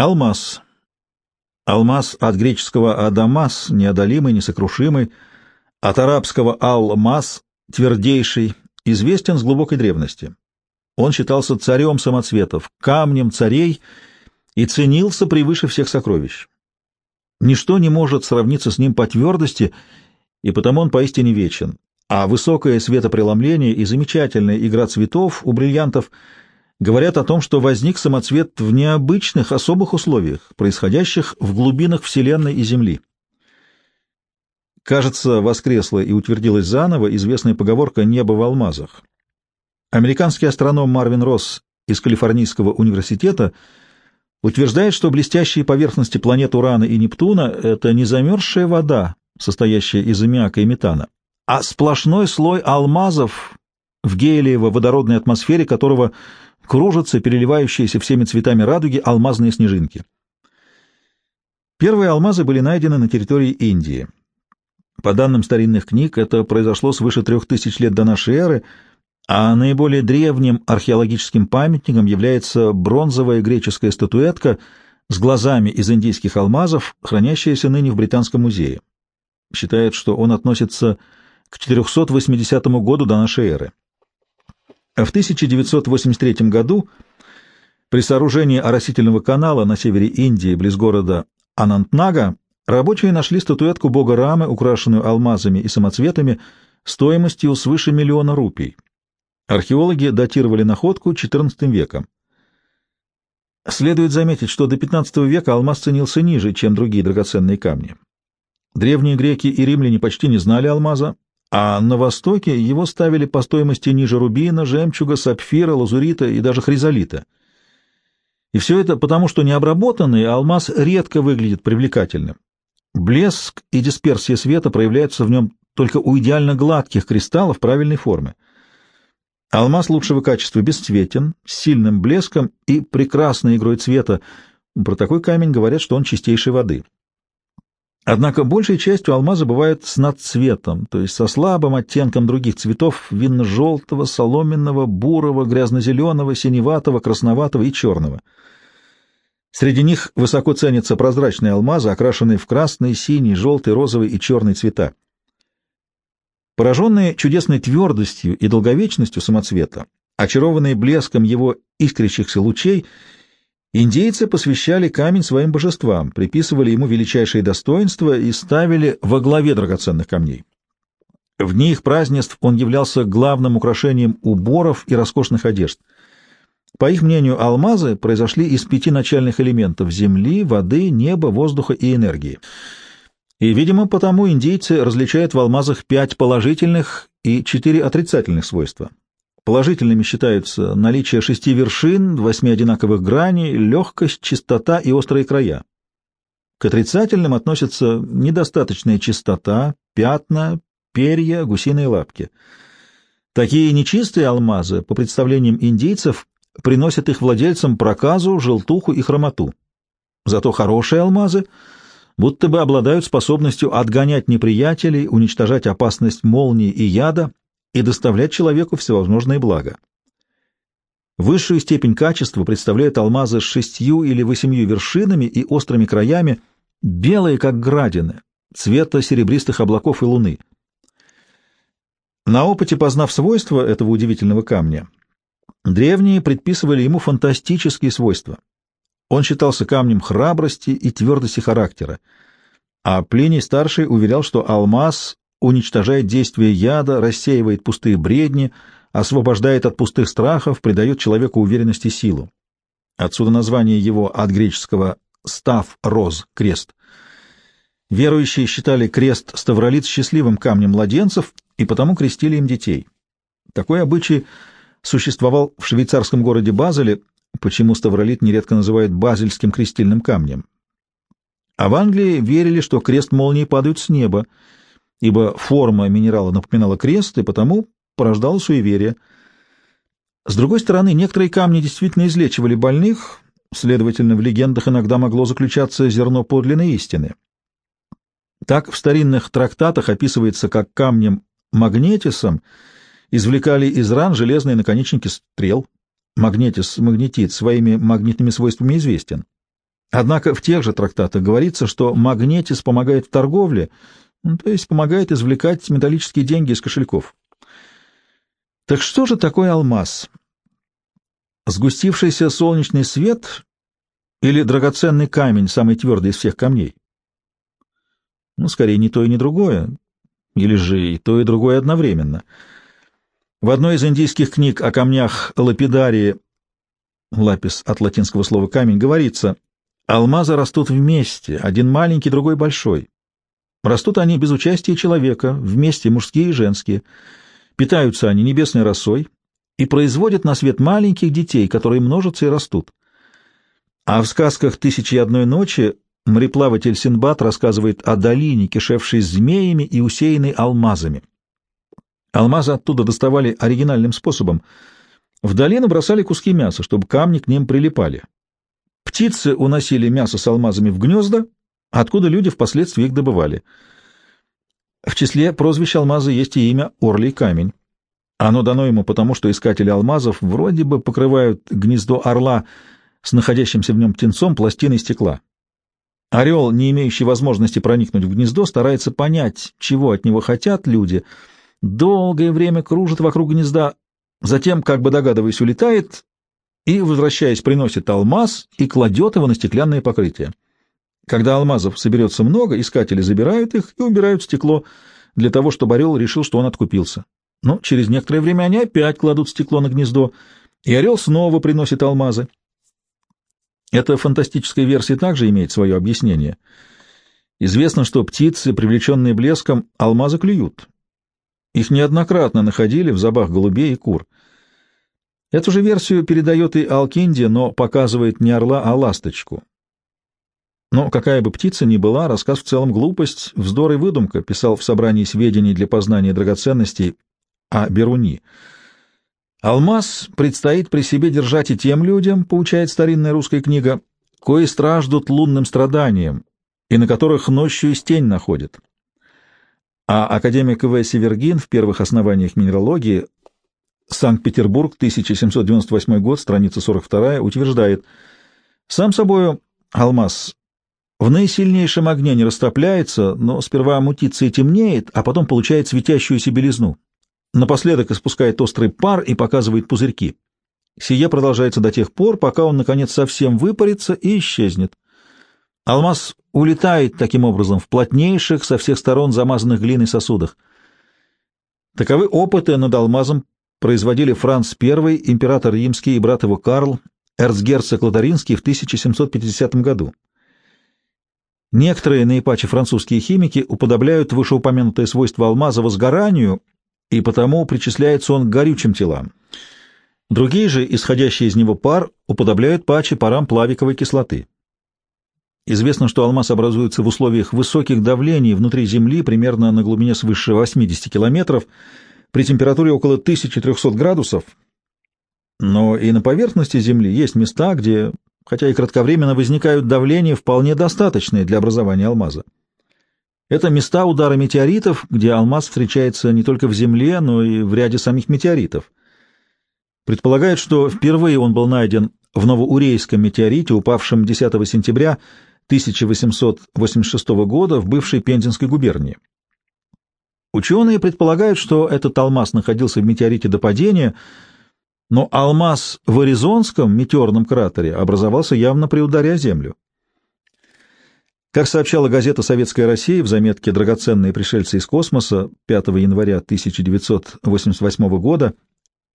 Алмаз. Алмаз от греческого «адамас» — неодолимый, несокрушимый, от арабского «алмаз» — твердейший, известен с глубокой древности. Он считался царем самоцветов, камнем царей и ценился превыше всех сокровищ. Ничто не может сравниться с ним по твердости, и потому он поистине вечен. А высокое светопреломление и замечательная игра цветов у бриллиантов говорят о том, что возник самоцвет в необычных, особых условиях, происходящих в глубинах Вселенной и Земли. Кажется, воскресла и утвердилась заново известная поговорка «небо в алмазах». Американский астроном Марвин Росс из Калифорнийского университета утверждает, что блестящие поверхности планет Урана и Нептуна — это не замерзшая вода, состоящая из аммиака и метана, а сплошной слой алмазов в гелиево-водородной атмосфере, которого кружатся переливающиеся всеми цветами радуги алмазные снежинки. Первые алмазы были найдены на территории Индии. По данным старинных книг, это произошло свыше трех тысяч лет до нашей эры, а наиболее древним археологическим памятником является бронзовая греческая статуэтка с глазами из индийских алмазов, хранящаяся ныне в Британском музее. Считают, что он относится к 480 году до нашей эры. В 1983 году при сооружении оросительного канала на севере Индии, близ города Анантнага, Рабочие нашли статуэтку бога Рамы, украшенную алмазами и самоцветами, стоимостью свыше миллиона рупий. Археологи датировали находку XIV веком. Следует заметить, что до XV века алмаз ценился ниже, чем другие драгоценные камни. Древние греки и римляне почти не знали алмаза, а на Востоке его ставили по стоимости ниже рубина, жемчуга, сапфира, лазурита и даже хризолита. И все это потому, что необработанный алмаз редко выглядит привлекательным. Блеск и дисперсия света проявляются в нем только у идеально гладких кристаллов правильной формы. Алмаз лучшего качества бесцветен, с сильным блеском и прекрасной игрой цвета. Про такой камень говорят, что он чистейшей воды. Однако большей частью алмазы бывают с надцветом, то есть со слабым оттенком других цветов винно-желтого, соломенного, бурого, грязно-зеленого, синеватого, красноватого и черного — Среди них высоко ценятся прозрачные алмазы, окрашенные в красный, синий, желтый, розовый и черный цвета. Пораженные чудесной твердостью и долговечностью самоцвета, очарованные блеском его искрящихся лучей, индейцы посвящали камень своим божествам, приписывали ему величайшие достоинства и ставили во главе драгоценных камней. В дни их празднеств он являлся главным украшением уборов и роскошных одежд — по их мнению, алмазы произошли из пяти начальных элементов — земли, воды, неба, воздуха и энергии. И, видимо, потому индейцы различают в алмазах пять положительных и четыре отрицательных свойства. Положительными считаются наличие шести вершин, восьми одинаковых граней, легкость, чистота и острые края. К отрицательным относятся недостаточная чистота, пятна, перья, гусиные лапки. Такие нечистые алмазы, по представлениям индейцев, приносят их владельцам проказу, желтуху и хромоту. Зато хорошие алмазы будто бы обладают способностью отгонять неприятелей, уничтожать опасность молнии и яда и доставлять человеку всевозможные блага. Высшую степень качества представляют алмазы с шестью или восемью вершинами и острыми краями, белые, как градины, цвета серебристых облаков и луны. На опыте, познав свойства этого удивительного камня, Древние предписывали ему фантастические свойства. Он считался камнем храбрости и твердости характера, а Плиний-старший уверял, что алмаз уничтожает действие яда, рассеивает пустые бредни, освобождает от пустых страхов, придает человеку уверенность и силу. Отсюда название его от греческого «став роз» — крест. Верующие считали крест ставролит счастливым камнем младенцев и потому крестили им детей. Такой обычай — существовал в швейцарском городе Базеле, почему ставролит нередко называют базельским крестильным камнем. А в Англии верили, что крест молнии падает с неба, ибо форма минерала напоминала крест, и потому порождала суеверие. С другой стороны, некоторые камни действительно излечивали больных, следовательно, в легендах иногда могло заключаться зерно подлинной истины. Так в старинных трактатах описывается, как камнем магнетисом — извлекали из ран железные наконечники стрел. Магнетис, магнетит своими магнитными свойствами известен. Однако в тех же трактатах говорится, что магнетис помогает в торговле, то есть помогает извлекать металлические деньги из кошельков. Так что же такое алмаз? Сгустившийся солнечный свет или драгоценный камень, самый твердый из всех камней? Ну, скорее, не то и не другое. Или же и то, и другое одновременно. В одной из индийских книг о камнях лапидарии, лапис от латинского слова камень, говорится, алмазы растут вместе, один маленький, другой большой. Растут они без участия человека, вместе мужские и женские. Питаются они небесной росой и производят на свет маленьких детей, которые множатся и растут. А в сказках «Тысячи и одной ночи» мореплаватель Синбад рассказывает о долине, кишевшей змеями и усеянной алмазами. Алмазы оттуда доставали оригинальным способом. В долину бросали куски мяса, чтобы камни к ним прилипали. Птицы уносили мясо с алмазами в гнезда, откуда люди впоследствии их добывали. В числе прозвищ алмаза есть и имя Орлий камень. Оно дано ему потому, что искатели алмазов вроде бы покрывают гнездо орла с находящимся в нем птенцом пластиной стекла. Орел, не имеющий возможности проникнуть в гнездо, старается понять, чего от него хотят люди, долгое время кружит вокруг гнезда, затем, как бы догадываясь, улетает и, возвращаясь, приносит алмаз и кладет его на стеклянное покрытие. Когда алмазов соберется много, искатели забирают их и убирают стекло, для того, чтобы орел решил, что он откупился. Но через некоторое время они опять кладут стекло на гнездо, и орел снова приносит алмазы. Эта фантастическая версия также имеет свое объяснение. Известно, что птицы, привлеченные блеском, алмазы клюют. Их неоднократно находили в забах голубей и кур. Эту же версию передает и Алкинди, но показывает не орла, а ласточку. Но какая бы птица ни была, рассказ в целом глупость, вздор и выдумка, писал в собрании сведений для познания драгоценностей о Беруни. Алмаз предстоит при себе держать и тем людям, поучает старинная русская книга, кои страждут лунным страданием, и на которых ночью из тень находят. А академик В. Севергин в первых основаниях минералогии Санкт-Петербург, 1798 год, страница 42, утверждает, «Сам собою алмаз в наисильнейшем огне не растопляется, но сперва мутится и темнеет, а потом получает светящуюся белизну. Напоследок испускает острый пар и показывает пузырьки. Сие продолжается до тех пор, пока он, наконец, совсем выпарится и исчезнет. Алмаз улетает таким образом в плотнейших, со всех сторон замазанных глиной сосудах. Таковы опыты над алмазом производили Франц I, император римский и брат его Карл, эрцгерцог Лотаринский в 1750 году. Некоторые наипаче французские химики уподобляют вышеупомянутое свойство алмаза возгоранию, и потому причисляется он к горючим телам. Другие же, исходящие из него пар, уподобляют паче парам плавиковой кислоты. Известно, что алмаз образуется в условиях высоких давлений внутри Земли примерно на глубине свыше 80 километров при температуре около 1300 градусов, но и на поверхности Земли есть места, где хотя и кратковременно возникают давления, вполне достаточные для образования алмаза. Это места удара метеоритов, где алмаз встречается не только в Земле, но и в ряде самих метеоритов. Предполагают, что впервые он был найден в Новоурейском метеорите, упавшем 10 сентября 1886 года в бывшей Пензенской губернии. Ученые предполагают, что этот алмаз находился в метеорите до падения – но алмаз в Аризонском метеорном кратере образовался явно при ударе о Землю. Как сообщала газета «Советская Россия» в заметке «Драгоценные пришельцы из космоса» 5 января 1988 года,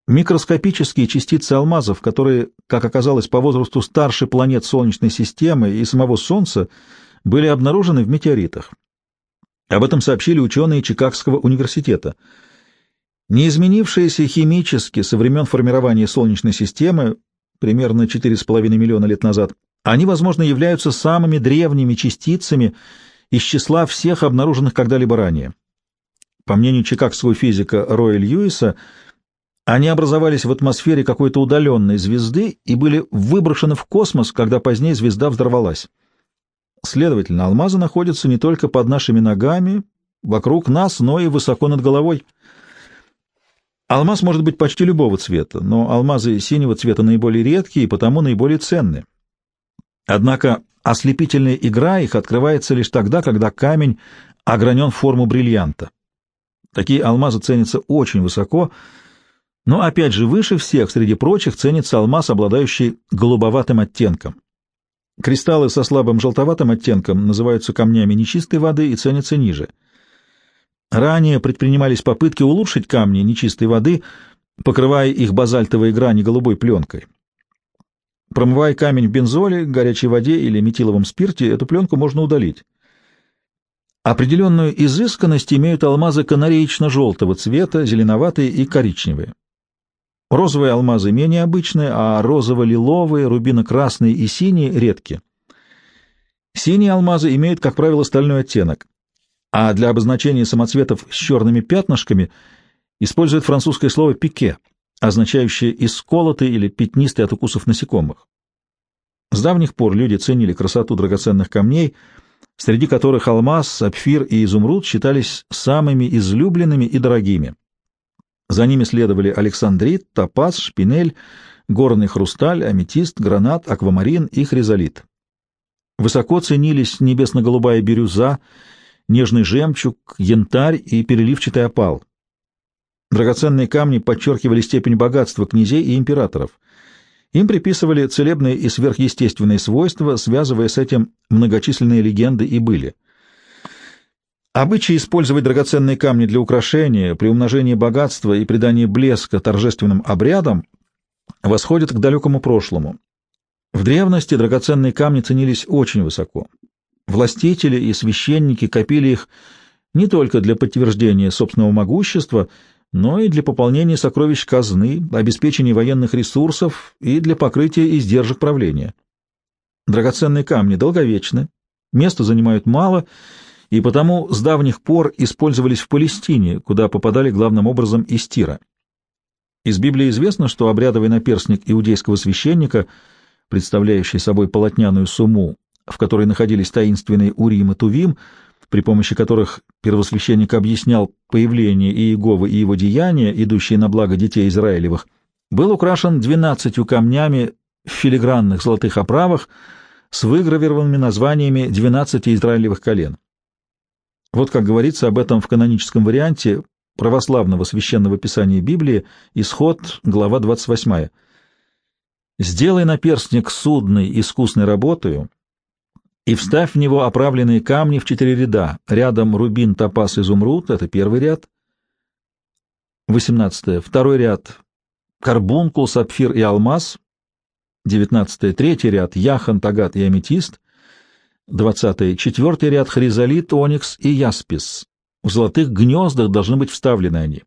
микроскопические частицы алмазов, которые, как оказалось, по возрасту старше планет Солнечной системы и самого Солнца, были обнаружены в метеоритах. Об этом сообщили ученые Чикагского университета – не изменившиеся химически со времен формирования Солнечной системы, примерно 4,5 миллиона лет назад, они, возможно, являются самыми древними частицами из числа всех обнаруженных когда-либо ранее. По мнению чикагского физика Роя Льюиса, они образовались в атмосфере какой-то удаленной звезды и были выброшены в космос, когда позднее звезда взорвалась. Следовательно, алмазы находятся не только под нашими ногами, вокруг нас, но и высоко над головой. Алмаз может быть почти любого цвета, но алмазы синего цвета наиболее редкие и потому наиболее ценные. Однако ослепительная игра их открывается лишь тогда, когда камень огранен в форму бриллианта. Такие алмазы ценятся очень высоко, но, опять же, выше всех среди прочих ценится алмаз, обладающий голубоватым оттенком. Кристаллы со слабым желтоватым оттенком называются камнями нечистой воды и ценятся ниже. Ранее предпринимались попытки улучшить камни нечистой воды, покрывая их базальтовой грани голубой пленкой. Промывая камень в бензоле, горячей воде или метиловом спирте, эту пленку можно удалить. Определенную изысканность имеют алмазы канареечно-желтого цвета, зеленоватые и коричневые. Розовые алмазы менее обычные, а розово-лиловые, рубино-красные и синие редки. Синие алмазы имеют, как правило, стальной оттенок, а для обозначения самоцветов с черными пятнышками используют французское слово «пике», означающее «исколотый» или «пятнистый от укусов насекомых». С давних пор люди ценили красоту драгоценных камней, среди которых алмаз, сапфир и изумруд считались самыми излюбленными и дорогими. За ними следовали александрит, топаз, шпинель, горный хрусталь, аметист, гранат, аквамарин и хризолит. Высоко ценились небесно-голубая бирюза, нежный жемчуг, янтарь и переливчатый опал. Драгоценные камни подчеркивали степень богатства князей и императоров. Им приписывали целебные и сверхъестественные свойства, связывая с этим многочисленные легенды и были. Обычай использовать драгоценные камни для украшения, при умножении богатства и придании блеска торжественным обрядам восходит к далекому прошлому. В древности драгоценные камни ценились очень высоко. Властители и священники копили их не только для подтверждения собственного могущества, но и для пополнения сокровищ казны, обеспечения военных ресурсов и для покрытия издержек правления. Драгоценные камни долговечны, места занимают мало — и потому с давних пор использовались в Палестине, куда попадали главным образом из Тира. Из Библии известно, что обрядовый наперстник иудейского священника, представляющий собой полотняную сумму, в которой находились таинственные Урим и Тувим, при помощи которых первосвященник объяснял появление Иеговы и его деяния, идущие на благо детей Израилевых, был украшен двенадцатью камнями в филигранных золотых оправах с выгравированными названиями двенадцати израилевых колен. Вот как говорится об этом в каноническом варианте православного священного писания Библии, исход, глава 28. «Сделай наперстник судной искусной работою, и вставь в него оправленные камни в четыре ряда, рядом рубин, топаз, изумруд, это первый ряд, 18. Второй ряд — карбункул, сапфир и алмаз, 19. Третий ряд — яхан, тагат и аметист, Двадцатый. Четвертый ряд хризолит, оникс и яспис. В золотых гнездах должны быть вставлены они.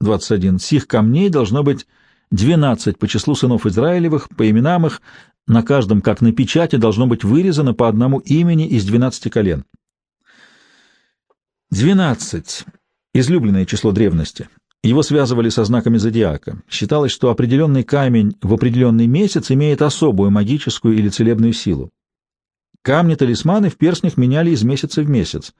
21. Сих камней должно быть двенадцать по числу сынов Израилевых, по именам их, на каждом, как на печати, должно быть вырезано по одному имени из двенадцати колен. Двенадцать. Излюбленное число древности. Его связывали со знаками зодиака. Считалось, что определенный камень в определенный месяц имеет особую магическую или целебную силу. Камни-талисманы в перстнях меняли из месяца в месяц.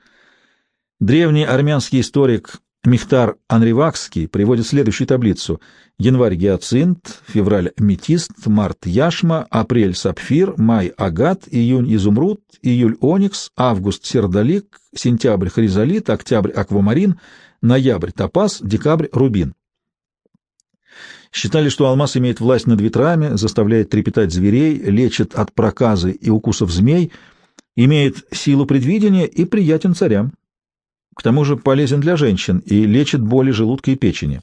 Древний армянский историк Михтар Анривакский приводит следующую таблицу. Январь — гиацинт, февраль — метист, март — яшма, апрель — сапфир, май — агат, июнь — изумруд, июль — оникс, август — сердолик, сентябрь — хризолит, октябрь — аквамарин, ноябрь — топаз, декабрь — рубин. Считали, что алмаз имеет власть над ветрами, заставляет трепетать зверей, лечит от проказы и укусов змей, имеет силу предвидения и приятен царям. К тому же полезен для женщин и лечит боли желудка и печени.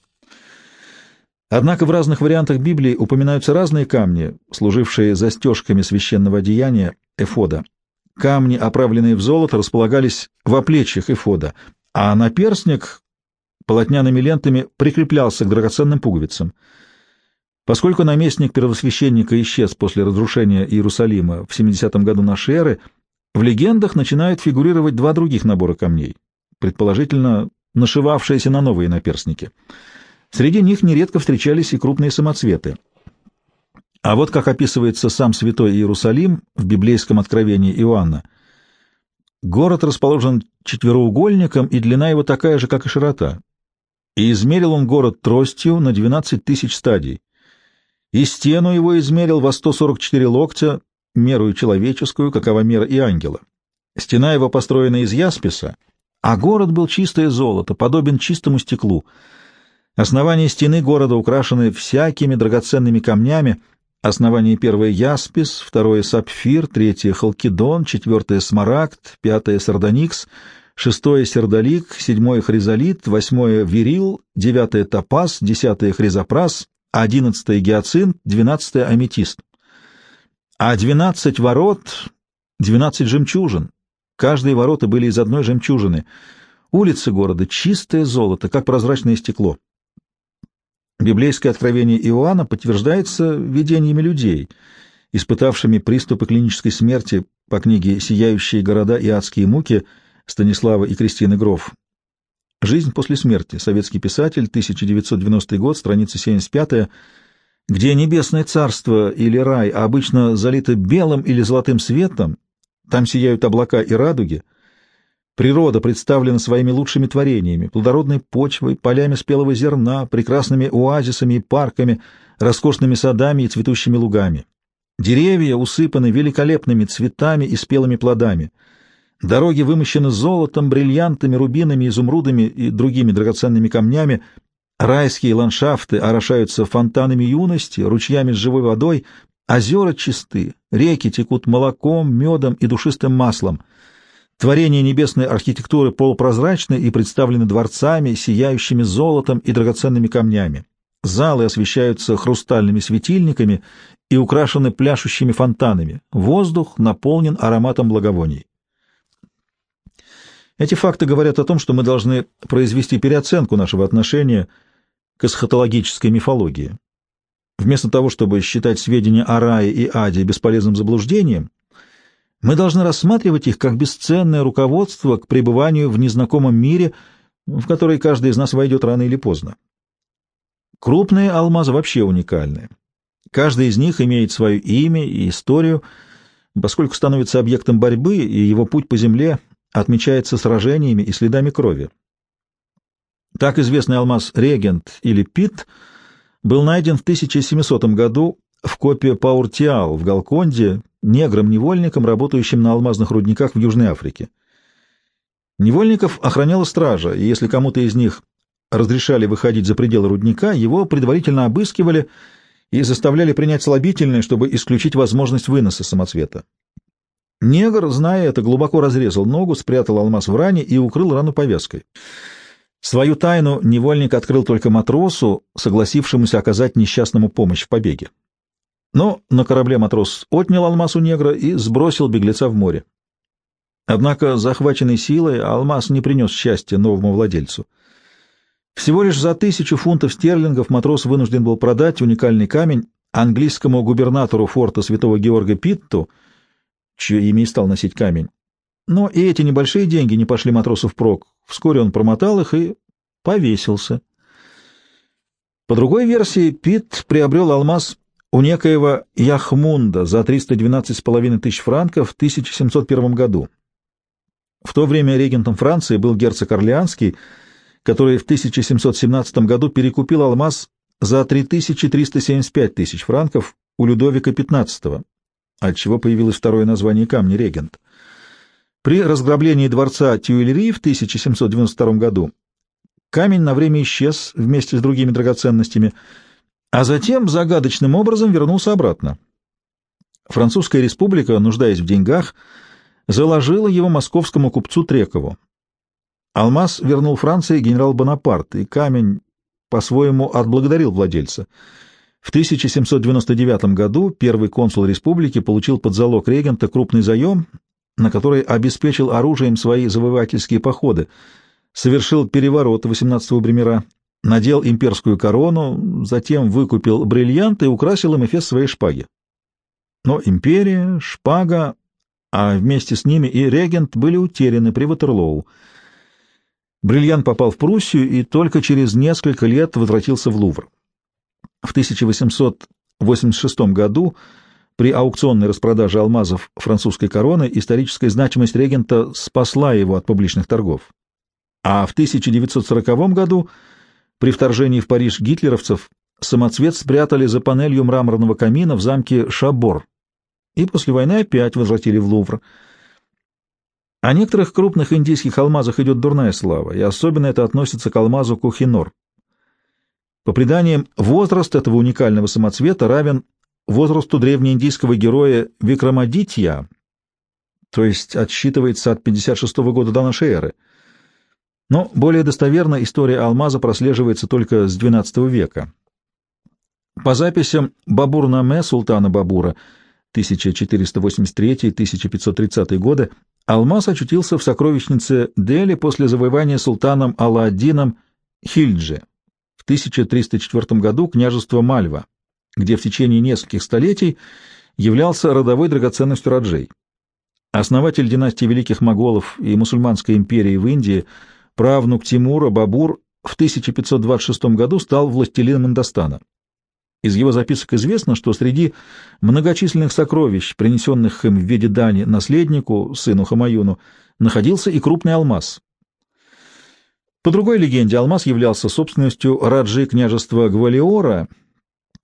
Однако в разных вариантах Библии упоминаются разные камни, служившие застежками священного одеяния эфода. Камни, оправленные в золото, располагались в оплечьях эфода, а наперстник полотняными лентами прикреплялся к драгоценным пуговицам. Поскольку наместник первосвященника исчез после разрушения Иерусалима в 70 году нашей эры, в легендах начинают фигурировать два других набора камней, предположительно нашивавшиеся на новые наперстники. Среди них нередко встречались и крупные самоцветы. А вот как описывается сам святой Иерусалим в библейском откровении Иоанна. Город расположен четвероугольником, и длина его такая же, как и широта. И измерил он город тростью на 12 тысяч стадий и стену его измерил во 144 локтя, мерую человеческую, какова мера и ангела. Стена его построена из ясписа, а город был чистое золото, подобен чистому стеклу. Основания стены города украшены всякими драгоценными камнями. Основание первое — яспис, второе — сапфир, третье — халкидон, четвертое — смарагд, пятое — сардоникс, шестое — сердолик, седьмое — хризолит, восьмое — верил, девятое — топаз, десятое — хризопрас, одиннадцатое — гиацинт, двенадцатое — аметист. А двенадцать ворот — двенадцать жемчужин. Каждые ворота были из одной жемчужины. Улицы города — чистое золото, как прозрачное стекло. Библейское откровение Иоанна подтверждается видениями людей, испытавшими приступы клинической смерти по книге «Сияющие города и адские муки» Станислава и Кристины Гров. «Жизнь после смерти», советский писатель, 1990 год, страница 75 где небесное царство или рай обычно залито белым или золотым светом, там сияют облака и радуги — Природа представлена своими лучшими творениями, плодородной почвой, полями спелого зерна, прекрасными оазисами и парками, роскошными садами и цветущими лугами. Деревья усыпаны великолепными цветами и спелыми плодами. Дороги вымощены золотом, бриллиантами, рубинами, изумрудами и другими драгоценными камнями. Райские ландшафты орошаются фонтанами юности, ручьями с живой водой, озера чисты, реки текут молоком, медом и душистым маслом — Творения небесной архитектуры полупрозрачны и представлены дворцами, сияющими золотом и драгоценными камнями. Залы освещаются хрустальными светильниками и украшены пляшущими фонтанами. Воздух наполнен ароматом благовоний. Эти факты говорят о том, что мы должны произвести переоценку нашего отношения к эсхатологической мифологии. Вместо того, чтобы считать сведения о рае и аде бесполезным заблуждением, мы должны рассматривать их как бесценное руководство к пребыванию в незнакомом мире, в который каждый из нас войдет рано или поздно. Крупные алмазы вообще уникальны. Каждый из них имеет свое имя и историю, поскольку становится объектом борьбы, и его путь по земле отмечается сражениями и следами крови. Так известный алмаз Регент или Пит был найден в 1700 году в копе Пауртиал в Галконде негром-невольником, работающим на алмазных рудниках в Южной Африке. Невольников охраняла стража, и если кому-то из них разрешали выходить за пределы рудника, его предварительно обыскивали и заставляли принять слабительное, чтобы исключить возможность выноса самоцвета. Негр, зная это, глубоко разрезал ногу, спрятал алмаз в ране и укрыл рану повязкой. Свою тайну невольник открыл только матросу, согласившемуся оказать несчастному помощь в побеге. Но на корабле матрос отнял алмаз у негра и сбросил беглеца в море. Однако, захваченный силой, алмаз не принес счастья новому владельцу. Всего лишь за тысячу фунтов стерлингов матрос вынужден был продать уникальный камень английскому губернатору форта Святого Георга Питту, чье имя и стал носить камень. Но и эти небольшие деньги не пошли матросу впрок. Вскоре он промотал их и повесился. По другой версии, Питт приобрел алмаз у некоего Яхмунда за 312,5 тысяч франков в 1701 году. В то время регентом Франции был герцог Орлеанский, который в 1717 году перекупил алмаз за 3375 тысяч франков у Людовика XV, отчего появилось второе название камня регент. При разграблении дворца Тюильри в 1792 году камень на время исчез вместе с другими драгоценностями – а затем загадочным образом вернулся обратно. Французская республика, нуждаясь в деньгах, заложила его московскому купцу Трекову. Алмаз вернул Франции генерал Бонапарт, и камень по-своему отблагодарил владельца. В 1799 году первый консул республики получил под залог регента крупный заем, на который обеспечил оружием свои завоевательские походы, совершил переворот 18-го Бремера, надел имперскую корону, затем выкупил бриллианты и украсил им эфес своей шпаги. Но империя, шпага, а вместе с ними и регент были утеряны при Ватерлоу. Бриллиант попал в Пруссию и только через несколько лет возвратился в Лувр. В 1886 году при аукционной распродаже алмазов французской короны историческая значимость регента спасла его от публичных торгов. А в 1940 году при вторжении в Париж гитлеровцев самоцвет спрятали за панелью мраморного камина в замке Шабор, и после войны опять возвратили в Лувр. О некоторых крупных индийских алмазах идет дурная слава, и особенно это относится к алмазу Кухинор. По преданиям, возраст этого уникального самоцвета равен возрасту древнеиндийского героя Викрамадитья, то есть отсчитывается от 56 -го года до нашей эры. Но более достоверно история алмаза прослеживается только с XII века. По записям Бабур-Наме султана Бабура 1483-1530 годы алмаз очутился в сокровищнице Дели после завоевания султаном Алладдином Хильджи в 1304 году княжества Мальва, где в течение нескольких столетий являлся родовой драгоценностью Раджей. Основатель династии Великих Моголов и мусульманской империи в Индии, правнук Тимура Бабур, в 1526 году стал властелином Индостана. Из его записок известно, что среди многочисленных сокровищ, принесенных им в виде дани наследнику, сыну Хамаюну, находился и крупный алмаз. По другой легенде, алмаз являлся собственностью Раджи княжества Гвалиора,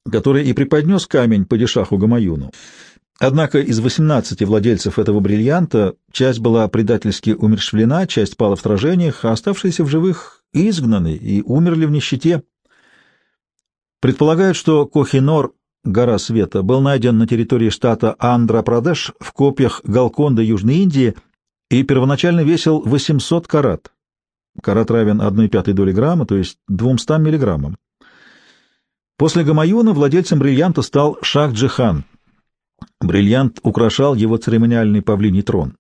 который и преподнес камень падишаху Гамаюну. Однако из 18 владельцев этого бриллианта часть была предательски умерщвлена, часть пала в сражениях, а оставшиеся в живых изгнаны и умерли в нищете. Предполагают, что Кохинор, гора света, был найден на территории штата Андхра-Прадеш в копьях Галконда Южной Индии и первоначально весил 800 карат. Карат равен 1,5 доли грамма, то есть 200 миллиграммам. После Гамаюна владельцем бриллианта стал Шах-Джихан. Бриллиант украшал его церемониальный павлиний трон.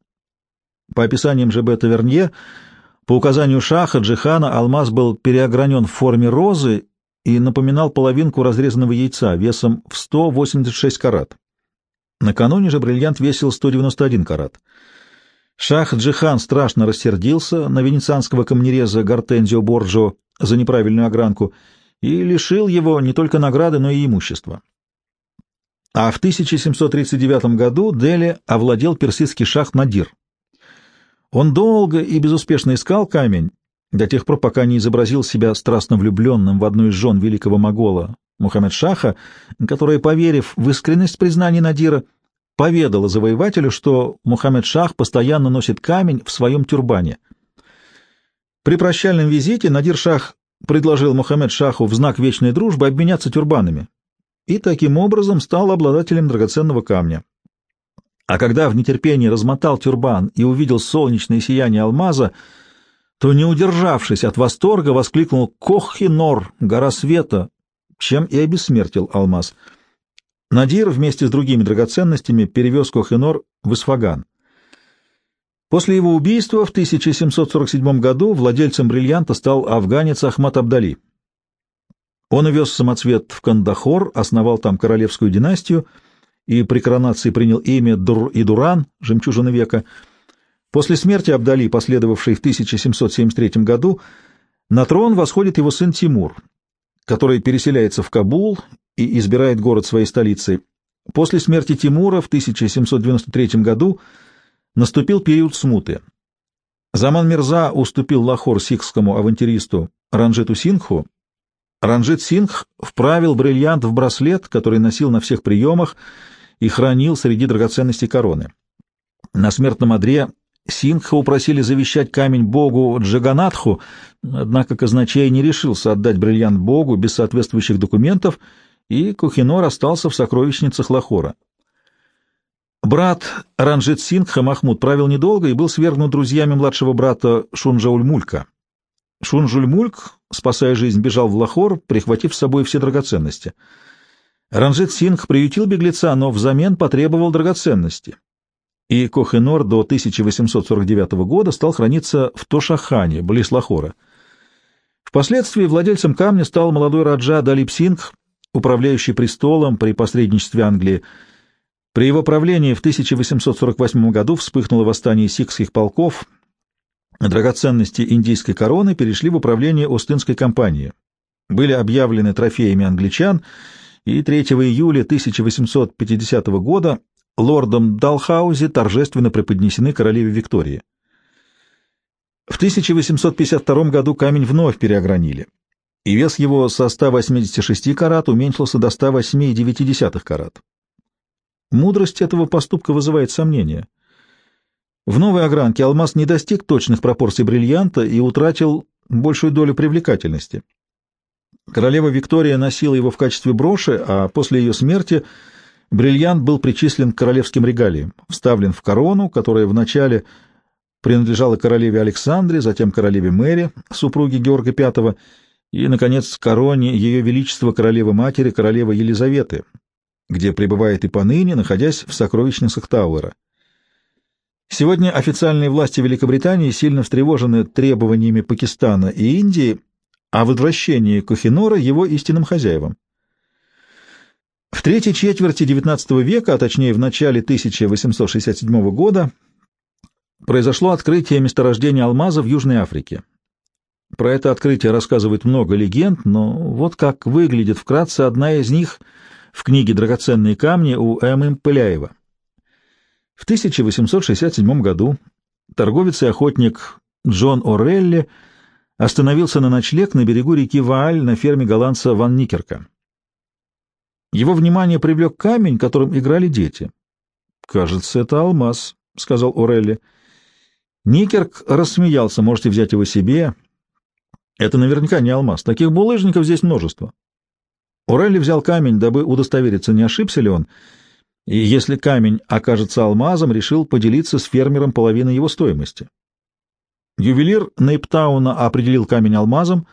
По описаниям Ж.Б. Тавернье, по указанию Шаха Джихана алмаз был переогранен в форме розы и напоминал половинку разрезанного яйца весом в 186 карат. Накануне же бриллиант весил 191 карат. Шах Джихан страшно рассердился на венецианского камнереза Гортензио Борджо за неправильную огранку и лишил его не только награды, но и имущества. А в 1739 году Дели овладел персидский шах Надир. Он долго и безуспешно искал камень, до тех пор, пока не изобразил себя страстно влюбленным в одну из жен великого могола Мухаммед Шаха, которая, поверив в искренность признаний Надира, поведала завоевателю, что Мухаммед Шах постоянно носит камень в своем тюрбане. При прощальном визите Надир Шах предложил Мухаммед Шаху в знак вечной дружбы обменяться тюрбанами и таким образом стал обладателем драгоценного камня. А когда в нетерпении размотал тюрбан и увидел солнечное сияние алмаза, то, не удержавшись от восторга, воскликнул «Кохинор! Гора света!», чем и обессмертил алмаз. Надир вместе с другими драгоценностями перевез Кохинор в Исфаган. После его убийства в 1747 году владельцем бриллианта стал афганец Ахмад Абдали. Он увез самоцвет в Кандахор, основал там королевскую династию и при коронации принял имя Дур и Дуран, жемчужина века — После смерти Абдали, последовавшей в 1773 году, на трон восходит его сын Тимур, который переселяется в Кабул и избирает город своей столицей. После смерти Тимура в 1793 году наступил период смуты. Заман Мирза уступил Лахор сикхскому авантюристу Ранжиту Сингху. Ранжит Сингх вправил бриллиант в браслет, который носил на всех приемах и хранил среди драгоценностей короны. На смертном одре Сингха упросили завещать камень богу Джаганатху, однако казначей не решился отдать бриллиант богу без соответствующих документов, и Кухинор остался в сокровищницах Лахора. Брат Ранжит Сингха Махмуд правил недолго и был свергнут друзьями младшего брата Шунжаульмулька. Шунжульмульк, спасая жизнь, бежал в Лахор, прихватив с собой все драгоценности. Ранжит Сингх приютил беглеца, но взамен потребовал драгоценности и Кохенор до 1849 года стал храниться в Тошахане, близ Лахора. Впоследствии владельцем камня стал молодой раджа Далип Сингх, управляющий престолом при посредничестве Англии. При его правлении в 1848 году вспыхнуло восстание сикхских полков, драгоценности индийской короны перешли в управление Остинской компании, были объявлены трофеями англичан, и 3 июля 1850 года лордом Далхаузе торжественно преподнесены королеве Виктории. В 1852 году камень вновь переогранили, и вес его со 186 карат уменьшился до 108,9 карат. Мудрость этого поступка вызывает сомнения. В новой огранке алмаз не достиг точных пропорций бриллианта и утратил большую долю привлекательности. Королева Виктория носила его в качестве броши, а после ее смерти бриллиант был причислен к королевским регалиям, вставлен в корону, которая вначале принадлежала королеве Александре, затем королеве Мэри, супруге Георга V, и, наконец, короне Ее Величества королевы-матери, королевы Елизаветы, где пребывает и поныне, находясь в сокровищницах Тауэра. Сегодня официальные власти Великобритании сильно встревожены требованиями Пакистана и Индии о возвращении Кохинора его истинным хозяевам. В третьей четверти XIX века, а точнее в начале 1867 года, произошло открытие месторождения алмаза в Южной Африке. Про это открытие рассказывает много легенд, но вот как выглядит вкратце одна из них в книге «Драгоценные камни» у М.М. Пыляева. В 1867 году торговец и охотник Джон Орелли остановился на ночлег на берегу реки Вааль на ферме голландца Ван Никерка. Его внимание привлек камень, которым играли дети. «Кажется, это алмаз», — сказал Орелли. Никерк рассмеялся, можете взять его себе. Это наверняка не алмаз. Таких булыжников здесь множество. Орелли взял камень, дабы удостовериться, не ошибся ли он, и если камень окажется алмазом, решил поделиться с фермером половиной его стоимости. Ювелир Нейптауна определил камень алмазом,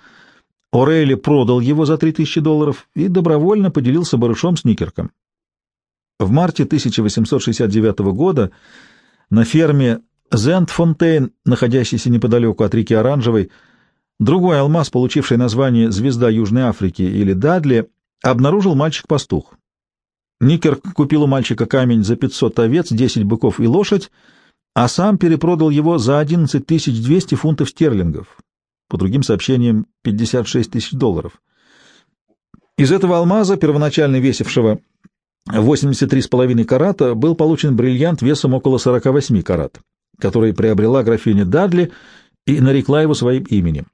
Орейли продал его за 3000 долларов и добровольно поделился барышом с Никерком. В марте 1869 года на ферме Зентфонтейн, находящейся неподалеку от реки Оранжевой, другой алмаз, получивший название «Звезда Южной Африки» или «Дадли», обнаружил мальчик-пастух. Никерк купил у мальчика камень за 500 овец, 10 быков и лошадь, а сам перепродал его за 11 200 фунтов стерлингов, по другим сообщениям 56 тысяч долларов. Из этого алмаза, первоначально весившего 83,5 карата, был получен бриллиант весом около 48 карат, который приобрела графиня Дадли и нарекла его своим именем.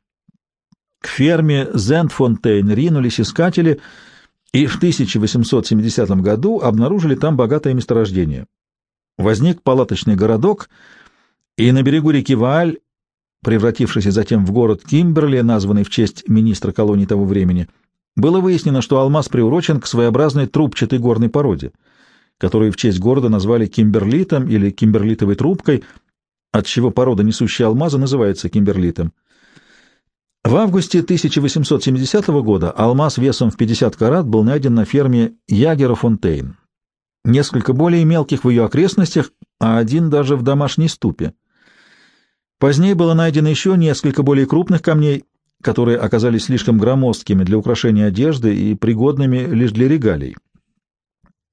К ферме Зентфонтейн ринулись искатели и в 1870 году обнаружили там богатое месторождение возник палаточный городок, и на берегу реки Вааль, превратившийся затем в город Кимберли, названный в честь министра колонии того времени, было выяснено, что алмаз приурочен к своеобразной трубчатой горной породе, которую в честь города назвали кимберлитом или кимберлитовой трубкой, от чего порода, несущая алмазы, называется кимберлитом. В августе 1870 года алмаз весом в 50 карат был найден на ферме Ягера Фонтейн, несколько более мелких в ее окрестностях, а один даже в домашней ступе. Позднее было найдено еще несколько более крупных камней, которые оказались слишком громоздкими для украшения одежды и пригодными лишь для регалий.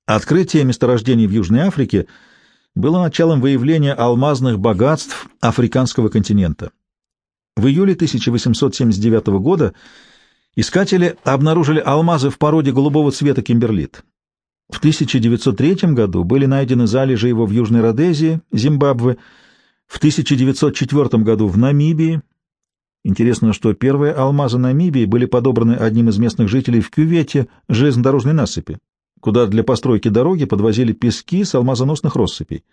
Открытие месторождений в Южной Африке было началом выявления алмазных богатств африканского континента. В июле 1879 года искатели обнаружили алмазы в породе голубого цвета кимберлит. В 1903 году были найдены залежи его в Южной Родезии, Зимбабве, в 1904 году в Намибии. Интересно, что первые алмазы Намибии были подобраны одним из местных жителей в кювете железнодорожной насыпи, куда для постройки дороги подвозили пески с алмазоносных россыпей.